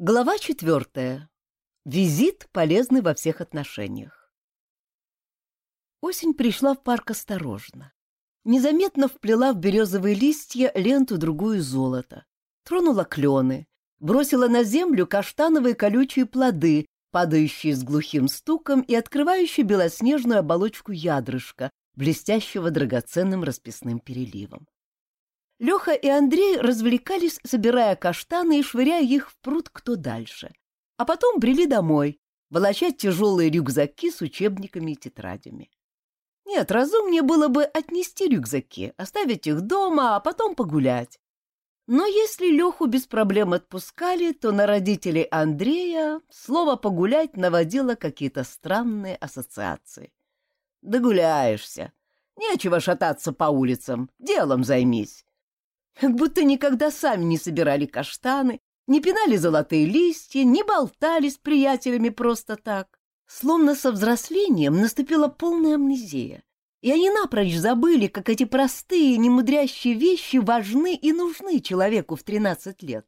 Глава четвертая. Визит полезный во всех отношениях. Осень пришла в парк осторожно. Незаметно вплела в березовые листья ленту-другую золота, тронула клены, бросила на землю каштановые колючие плоды, падающие с глухим стуком и открывающие белоснежную оболочку ядрышка, блестящего драгоценным расписным переливом. Леха и Андрей развлекались, собирая каштаны и швыряя их в пруд кто дальше. А потом брели домой, волочать тяжелые рюкзаки с учебниками и тетрадями. Нет, разумнее было бы отнести рюкзаки, оставить их дома, а потом погулять. Но если Леху без проблем отпускали, то на родителей Андрея слово «погулять» наводило какие-то странные ассоциации. «Догуляешься. Нечего шататься по улицам. Делом займись. Как будто никогда сами не собирали каштаны, не пинали золотые листья, не болтали с приятелями просто так. Словно со взрослением наступила полная амнезия, и они напрочь забыли, как эти простые, немудрящие вещи важны и нужны человеку в тринадцать лет.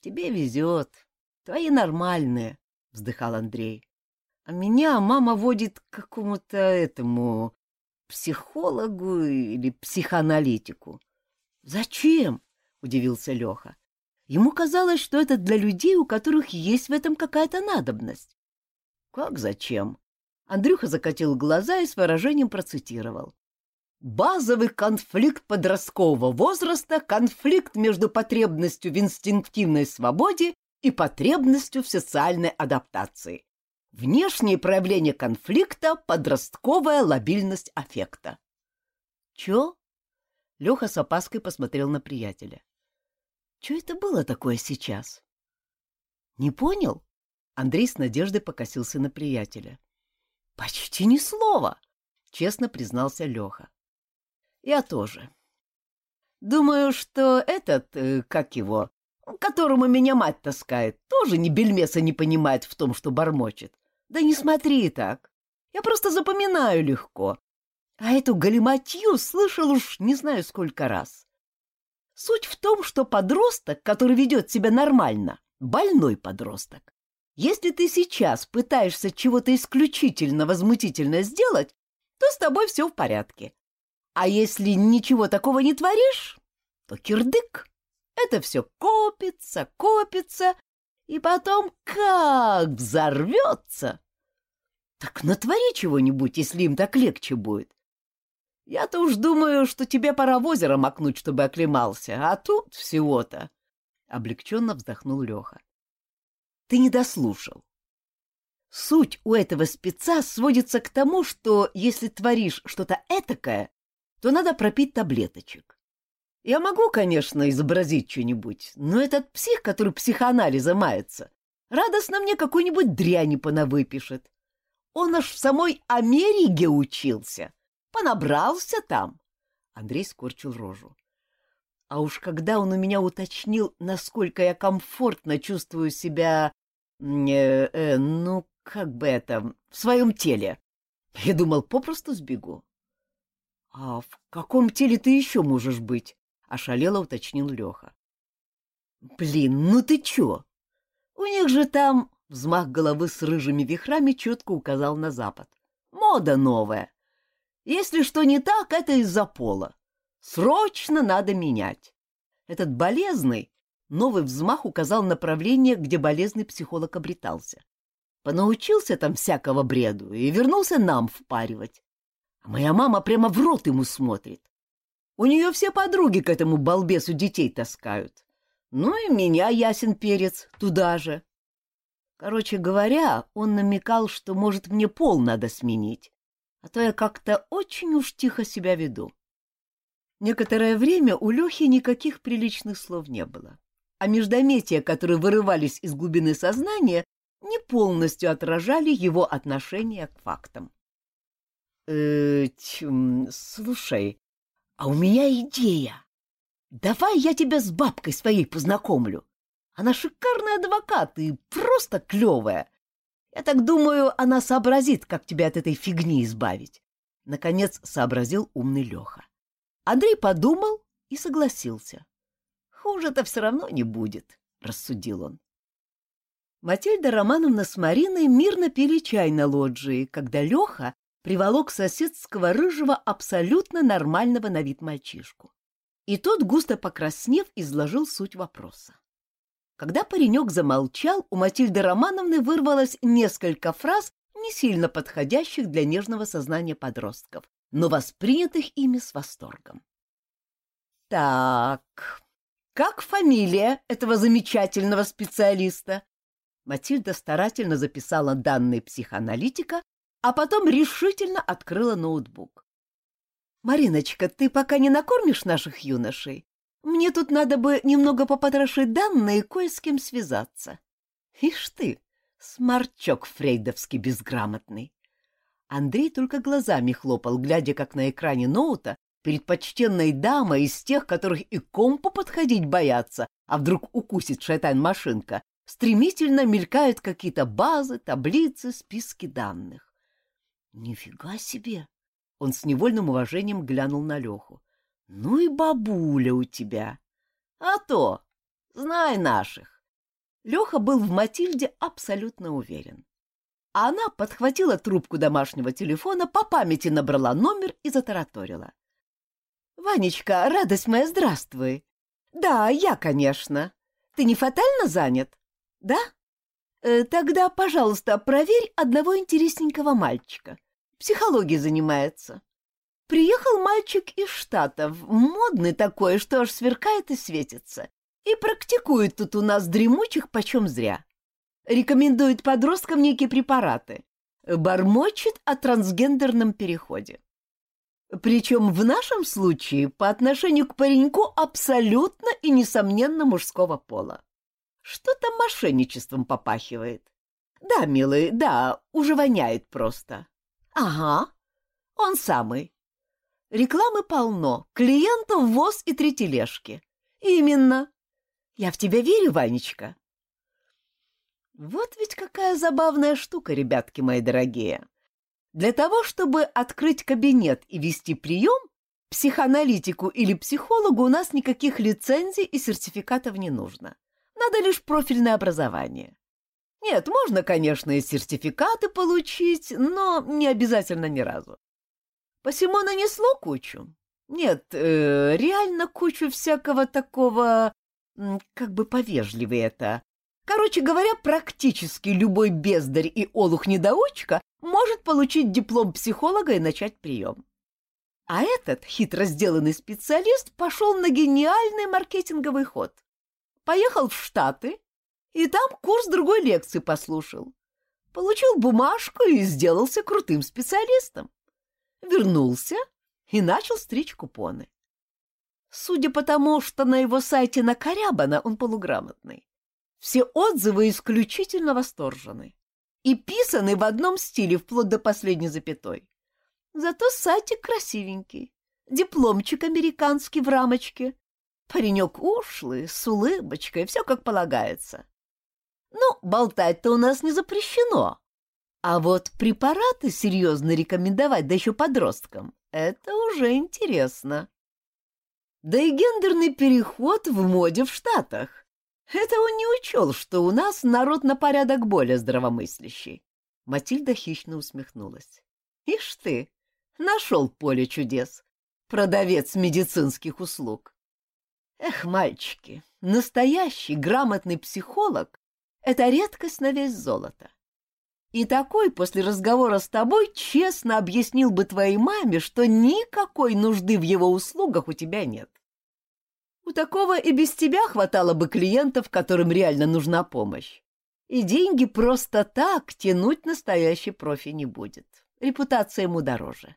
«Тебе везет, твои нормальные», — вздыхал Андрей. «А меня мама водит к какому-то этому психологу или психоаналитику. «Зачем?» — удивился Леха. Ему казалось, что это для людей, у которых есть в этом какая-то надобность. «Как зачем?» Андрюха закатил глаза и с выражением процитировал. «Базовый конфликт подросткового возраста — конфликт между потребностью в инстинктивной свободе и потребностью в социальной адаптации. Внешнее проявление конфликта — подростковая лобильность аффекта». «Чё?» Леха с опаской посмотрел на приятеля. Что это было такое сейчас? Не понял? Андрей с надеждой покосился на приятеля. Почти ни слова, честно признался Леха. Я тоже. Думаю, что этот, э, как его, которому меня мать таскает, тоже ни бельмеса не понимает в том, что бормочет. Да не смотри так. Я просто запоминаю легко. А эту галиматью слышал уж не знаю сколько раз. Суть в том, что подросток, который ведет себя нормально, больной подросток. Если ты сейчас пытаешься чего-то исключительно возмутительно сделать, то с тобой все в порядке. А если ничего такого не творишь, то кирдык. Это все копится, копится, и потом как взорвется. Так натвори чего-нибудь, если им так легче будет. Я-то уж думаю, что тебе пора в озеро макнуть, чтобы оклемался, а тут всего-то. Облегченно вздохнул Леха. Ты не дослушал. Суть у этого спеца сводится к тому, что если творишь что-то этакое, то надо пропить таблеточек. Я могу, конечно, изобразить что-нибудь, но этот псих, который психоанализом мается, радостно мне какой-нибудь дряни понавыпишет. Он аж в самой Америке учился. Понабрался там. Андрей скорчил рожу. А уж когда он у меня уточнил, насколько я комфортно чувствую себя, э, э, ну, как бы это, в своем теле, я думал, попросту сбегу. — А в каком теле ты еще можешь быть? — ошалело уточнил Леха. — Блин, ну ты че? У них же там... Взмах головы с рыжими вихрами четко указал на запад. Мода новая. Если что не так, это из-за пола. Срочно надо менять. Этот болезный новый взмах указал направление, где болезный психолог обретался. Понаучился там всякого бреду и вернулся нам впаривать. А моя мама прямо в рот ему смотрит. У нее все подруги к этому балбесу детей таскают. Ну и меня, ясен перец, туда же. Короче говоря, он намекал, что, может, мне пол надо сменить а то я как-то очень уж тихо себя веду. Некоторое время у Лехи никаких приличных слов не было, а междометия, которые вырывались из глубины сознания, не полностью отражали его отношение к фактам. «Э, тьм, слушай, а у меня идея. Давай я тебя с бабкой своей познакомлю. Она шикарный адвокат и просто клевая. Я так думаю, она сообразит, как тебя от этой фигни избавить. Наконец сообразил умный Леха. Андрей подумал и согласился. Хуже-то все равно не будет, рассудил он. Матильда Романовна с Мариной мирно пили чай на лоджии, когда Леха приволок соседского рыжего абсолютно нормального на вид мальчишку. И тот, густо покраснев, изложил суть вопроса. Когда паренек замолчал, у Матильды Романовны вырвалось несколько фраз, не сильно подходящих для нежного сознания подростков, но воспринятых ими с восторгом. «Так, как фамилия этого замечательного специалиста?» Матильда старательно записала данные психоаналитика, а потом решительно открыла ноутбук. «Мариночка, ты пока не накормишь наших юношей? Мне тут надо бы немного попотрошить данные и кое с кем связаться. Ишь ты, сморчок фрейдовский безграмотный!» Андрей только глазами хлопал, глядя, как на экране ноута перед почтенной дамой из тех, которых и компу подходить боятся, а вдруг укусит шайтан-машинка, стремительно мелькают какие-то базы, таблицы, списки данных. Нифига себе! Он с невольным уважением глянул на Леху. Ну и бабуля у тебя! А то! Знай наших! Леха был в Матильде абсолютно уверен. Она подхватила трубку домашнего телефона, по памяти набрала номер и затараторила. — Ванечка, радость моя, здравствуй. — Да, я, конечно. Ты не фатально занят? Да? Э, тогда, пожалуйста, проверь одного интересненького мальчика. Психологией занимается. Приехал мальчик из Штатов, модный такой, что аж сверкает и светится. И практикует тут у нас дремучих почем зря. Рекомендует подросткам некие препараты. Бормочет о трансгендерном переходе. Причем в нашем случае по отношению к пареньку абсолютно и несомненно мужского пола. Что-то мошенничеством попахивает. Да, милый, да, уже воняет просто. Ага, он самый. Рекламы полно, клиентов воз и три тележки. Именно. Я в тебя верю, Ванечка. Вот ведь какая забавная штука, ребятки мои дорогие. Для того, чтобы открыть кабинет и вести прием, психоаналитику или психологу у нас никаких лицензий и сертификатов не нужно. Надо лишь профильное образование. Нет, можно, конечно, и сертификаты получить, но не обязательно ни разу. Посему нанесло кучу. Нет, э, реально кучу всякого такого, как бы повежливее это. Короче говоря, практически любой бездарь и олух-недоучка может получить диплом психолога и начать прием. А этот хитро сделанный специалист пошел на гениальный маркетинговый ход. Поехал в Штаты и там курс другой лекции послушал. Получил бумажку и сделался крутым специалистом. Вернулся и начал стричь купоны. Судя по тому, что на его сайте накорябано, он полуграмотный. Все отзывы исключительно восторжены и писаны в одном стиле вплоть до последней запятой. Зато сайтик красивенький, дипломчик американский в рамочке, Паренек ушлый, с улыбочкой, все как полагается. Ну, болтать-то у нас не запрещено. А вот препараты серьезно рекомендовать, да еще подросткам, это уже интересно. Да и гендерный переход в моде в Штатах. Это он не учел, что у нас народ на порядок более здравомыслящий. Матильда хищно усмехнулась. Ишь ты, нашел поле чудес, продавец медицинских услуг. Эх, мальчики, настоящий грамотный психолог — это редкость на весь золото. И такой после разговора с тобой честно объяснил бы твоей маме, что никакой нужды в его услугах у тебя нет. У такого и без тебя хватало бы клиентов, которым реально нужна помощь. И деньги просто так тянуть настоящий профи не будет. Репутация ему дороже.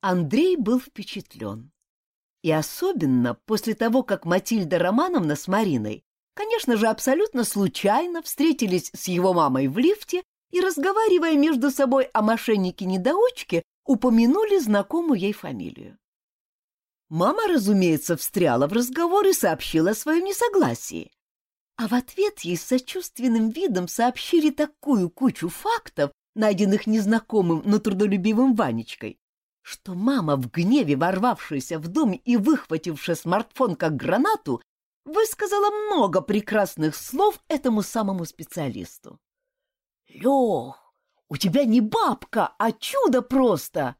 Андрей был впечатлен. И особенно после того, как Матильда Романовна с Мариной, конечно же, абсолютно случайно встретились с его мамой в лифте и, разговаривая между собой о мошеннике-недоучке, упомянули знакомую ей фамилию. Мама, разумеется, встряла в разговор и сообщила о своем несогласии. А в ответ ей с сочувственным видом сообщили такую кучу фактов, найденных незнакомым, но трудолюбивым Ванечкой, что мама, в гневе ворвавшаяся в дом и выхватившая смартфон как гранату, высказала много прекрасных слов этому самому специалисту. Лех, у тебя не бабка, а чудо просто!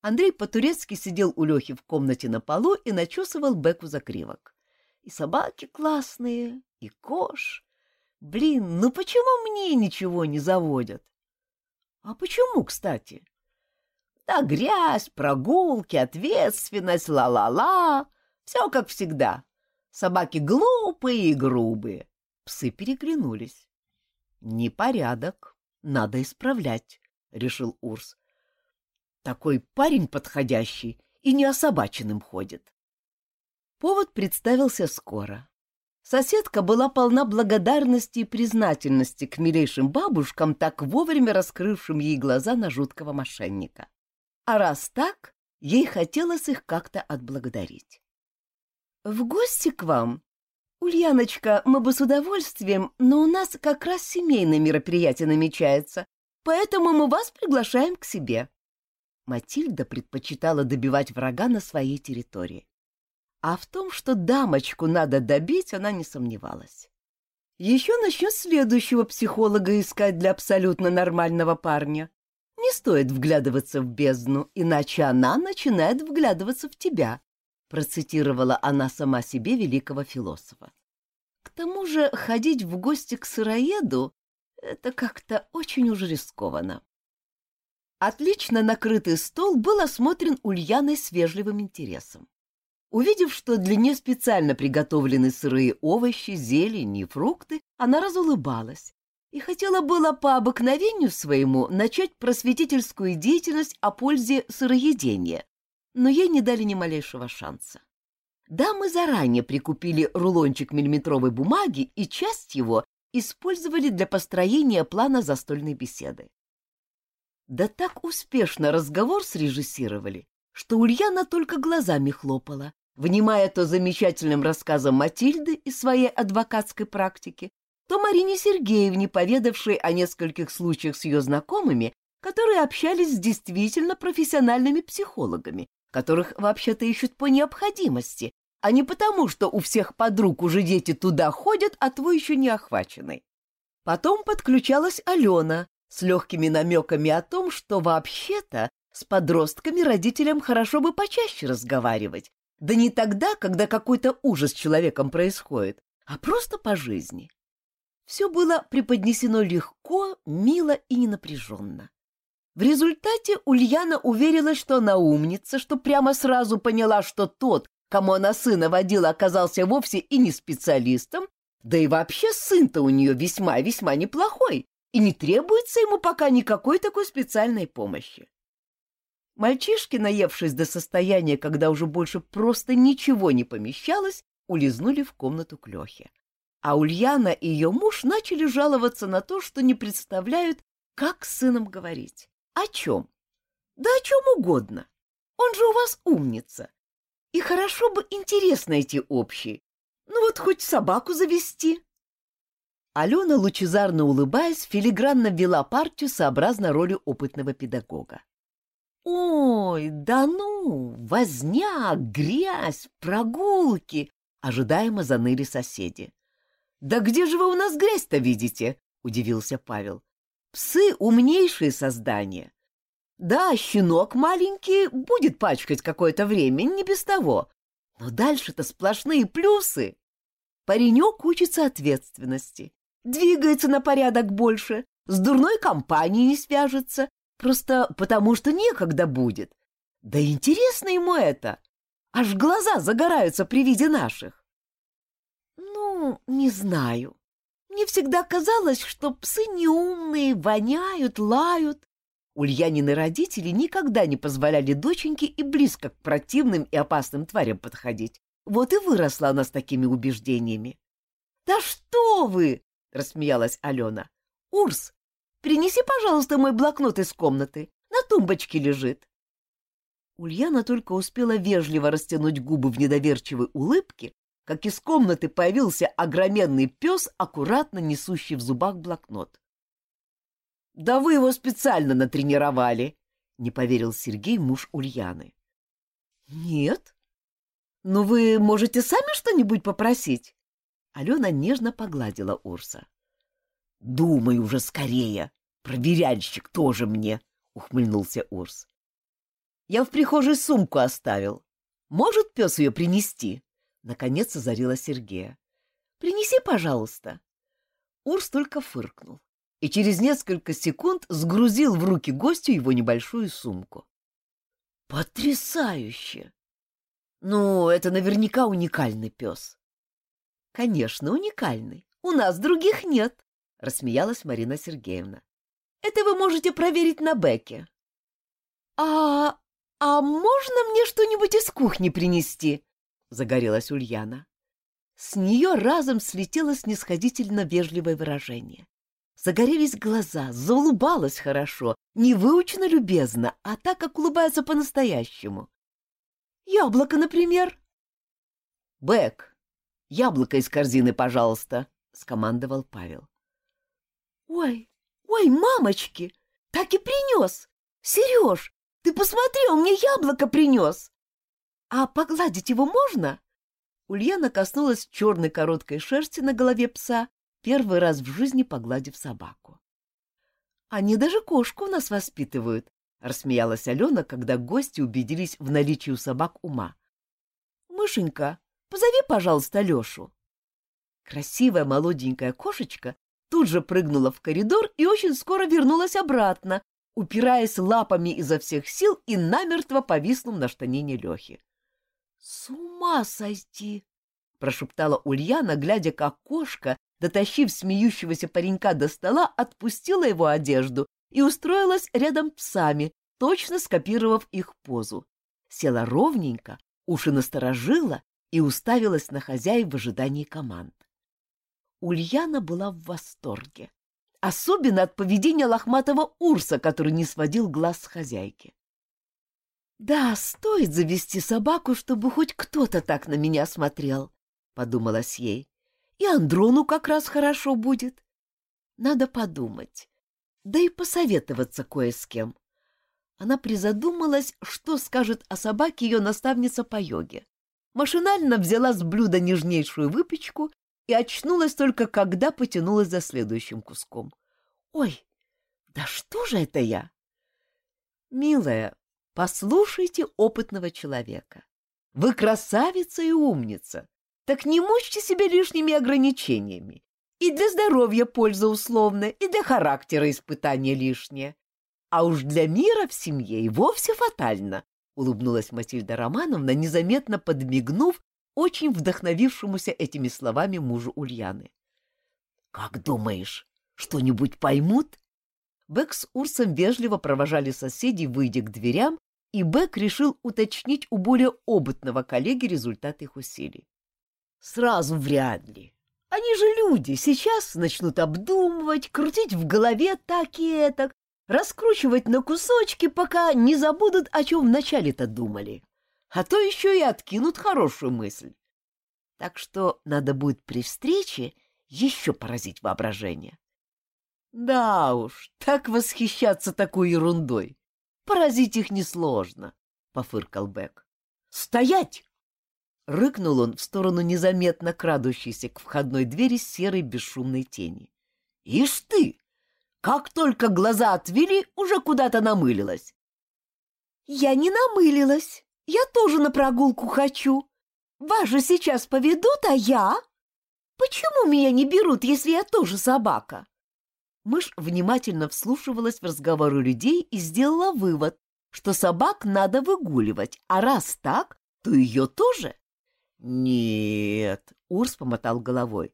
Андрей по-турецки сидел у Лехи в комнате на полу и начесывал Беку закривок. И собаки классные, и кош. Блин, ну почему мне ничего не заводят? А почему, кстати? Да грязь, прогулки, ответственность, ла-ла-ла. Все как всегда. Собаки глупые и грубые. Псы переглянулись. Непорядок. Надо исправлять, — решил Урс. Такой парень подходящий и не особаченным ходит. Повод представился скоро. Соседка была полна благодарности и признательности к милейшим бабушкам, так вовремя раскрывшим ей глаза на жуткого мошенника. А раз так, ей хотелось их как-то отблагодарить. — В гости к вам? Ульяночка, мы бы с удовольствием, но у нас как раз семейное мероприятие намечается, поэтому мы вас приглашаем к себе. Матильда предпочитала добивать врага на своей территории. А в том, что дамочку надо добить, она не сомневалась. Еще начнет следующего психолога искать для абсолютно нормального парня. Не стоит вглядываться в бездну, иначе она начинает вглядываться в тебя, процитировала она сама себе великого философа. К тому же ходить в гости к сыроеду — это как-то очень уж рискованно. Отлично накрытый стол был осмотрен Ульяной с вежливым интересом. Увидев, что для нее специально приготовлены сырые овощи, зелень и фрукты, она разулыбалась и хотела было по обыкновению своему начать просветительскую деятельность о пользе сыроедения, но ей не дали ни малейшего шанса. Да, мы заранее прикупили рулончик миллиметровой бумаги и часть его использовали для построения плана застольной беседы. Да так успешно разговор срежиссировали, что Ульяна только глазами хлопала, внимая то замечательным рассказам Матильды из своей адвокатской практики, то Марине Сергеевне, поведавшей о нескольких случаях с ее знакомыми, которые общались с действительно профессиональными психологами, которых вообще-то ищут по необходимости, а не потому, что у всех подруг уже дети туда ходят, а твой еще не охваченный. Потом подключалась Алена с легкими намеками о том, что вообще-то с подростками родителям хорошо бы почаще разговаривать, да не тогда, когда какой-то ужас с человеком происходит, а просто по жизни. Все было преподнесено легко, мило и ненапряженно. В результате Ульяна уверилась, что она умница, что прямо сразу поняла, что тот, кому она сына водила, оказался вовсе и не специалистом, да и вообще сын-то у нее весьма-весьма неплохой, и не требуется ему пока никакой такой специальной помощи. Мальчишки, наевшись до состояния, когда уже больше просто ничего не помещалось, улизнули в комнату к Лехе. А Ульяна и ее муж начали жаловаться на то, что не представляют, как с сыном говорить. О чем? Да о чем угодно. Он же у вас умница. И хорошо бы интерес найти общий. Ну вот хоть собаку завести. Алена, лучезарно улыбаясь, филигранно вела партию сообразно роли опытного педагога. «Ой, да ну! Возня, грязь, прогулки!» Ожидаемо заныли соседи. «Да где же вы у нас грязь-то видите?» — удивился Павел. Псы — умнейшие создания. Да, щенок маленький будет пачкать какое-то время, не без того. Но дальше-то сплошные плюсы. Паренек учится ответственности, двигается на порядок больше, с дурной компанией не свяжется, просто потому что некогда будет. Да интересно ему это. Аж глаза загораются при виде наших. Ну, не знаю. Мне всегда казалось, что псы неумные, воняют, лают. Ульянины родители никогда не позволяли доченьке и близко к противным и опасным тварям подходить. Вот и выросла она с такими убеждениями. — Да что вы! — рассмеялась Алена. — Урс, принеси, пожалуйста, мой блокнот из комнаты. На тумбочке лежит. Ульяна только успела вежливо растянуть губы в недоверчивой улыбке, как из комнаты появился огроменный пес, аккуратно несущий в зубах блокнот. — Да вы его специально натренировали, — не поверил Сергей, муж Ульяны. — Нет. Но вы можете сами что-нибудь попросить? Алена нежно погладила Урса. — Думай уже скорее, проверяльщик тоже мне, — ухмыльнулся Урс. — Я в прихожей сумку оставил. Может пес ее принести? Наконец озарила Сергея. — Принеси, пожалуйста. Урс только фыркнул и через несколько секунд сгрузил в руки гостю его небольшую сумку. «Потрясающе! Ну, это наверняка уникальный пес». «Конечно, уникальный. У нас других нет», — рассмеялась Марина Сергеевна. «Это вы можете проверить на Беке». «А... а можно мне что-нибудь из кухни принести?» — загорелась Ульяна. С нее разом слетело снисходительно вежливое выражение. Загорелись глаза, заулыбалась хорошо, не выучено любезно, а так, как улыбается по-настоящему. Яблоко, например. — Бэк, яблоко из корзины, пожалуйста, — скомандовал Павел. — Ой, ой, мамочки, так и принес. Сереж, ты посмотри, он мне яблоко принес. А погладить его можно? Ульяна коснулась черной короткой шерсти на голове пса первый раз в жизни погладив собаку. «Они даже кошку у нас воспитывают», — рассмеялась Алена, когда гости убедились в наличии у собак ума. «Мышенька, позови, пожалуйста, Лешу». Красивая молоденькая кошечка тут же прыгнула в коридор и очень скоро вернулась обратно, упираясь лапами изо всех сил и намертво повиснув на штанине Лехи. — С ума сойти! — прошептала Ульяна, глядя, как кошка дотащив смеющегося паренька до стола, отпустила его одежду и устроилась рядом псами, точно скопировав их позу. Села ровненько, уши насторожила и уставилась на хозяев в ожидании команд. Ульяна была в восторге, особенно от поведения лохматого урса, который не сводил глаз с хозяйки. «Да, стоит завести собаку, чтобы хоть кто-то так на меня смотрел», — подумалась ей. И Андрону как раз хорошо будет. Надо подумать. Да и посоветоваться кое с кем. Она призадумалась, что скажет о собаке ее наставница по йоге. Машинально взяла с блюда нежнейшую выпечку и очнулась только когда потянулась за следующим куском. «Ой, да что же это я?» «Милая, послушайте опытного человека. Вы красавица и умница. Так не мучьте себя лишними ограничениями. И для здоровья польза условная, и для характера испытания лишнее. А уж для мира в семье и вовсе фатально, — улыбнулась Матильда Романовна, незаметно подмигнув очень вдохновившемуся этими словами мужу Ульяны. — Как думаешь, что-нибудь поймут? Бэк с Урсом вежливо провожали соседей, выйдя к дверям, и Бэк решил уточнить у более опытного коллеги результат их усилий. Сразу вряд ли. Они же люди, сейчас начнут обдумывать, крутить в голове так и этак, раскручивать на кусочки, пока не забудут, о чем вначале-то думали. А то еще и откинут хорошую мысль. Так что надо будет при встрече еще поразить воображение. Да уж, так восхищаться такой ерундой. Поразить их несложно, — пофыркал Бек. Стоять! Рыкнул он в сторону незаметно крадущейся к входной двери серой бесшумной тени. «Ишь ты! Как только глаза отвели, уже куда-то намылилась!» «Я не намылилась! Я тоже на прогулку хочу! Вас же сейчас поведут, а я? Почему меня не берут, если я тоже собака?» Мышь внимательно вслушивалась в разговоры людей и сделала вывод, что собак надо выгуливать, а раз так, то ее тоже. «Нет», — Урс помотал головой.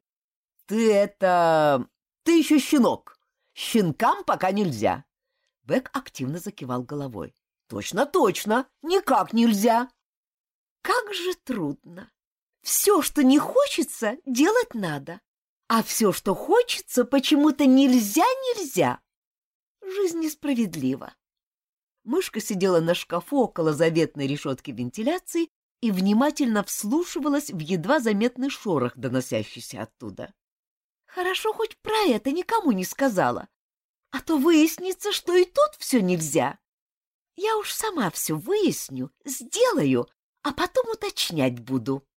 «Ты это... ты еще щенок. Щенкам пока нельзя». Бэк активно закивал головой. «Точно, точно, никак нельзя». «Как же трудно. Все, что не хочется, делать надо. А все, что хочется, почему-то нельзя-нельзя. Жизнь несправедлива». Мышка сидела на шкафу около заветной решетки вентиляции и внимательно вслушивалась в едва заметный шорох, доносящийся оттуда. Хорошо хоть про это никому не сказала, а то выяснится, что и тут все нельзя. Я уж сама все выясню, сделаю, а потом уточнять буду.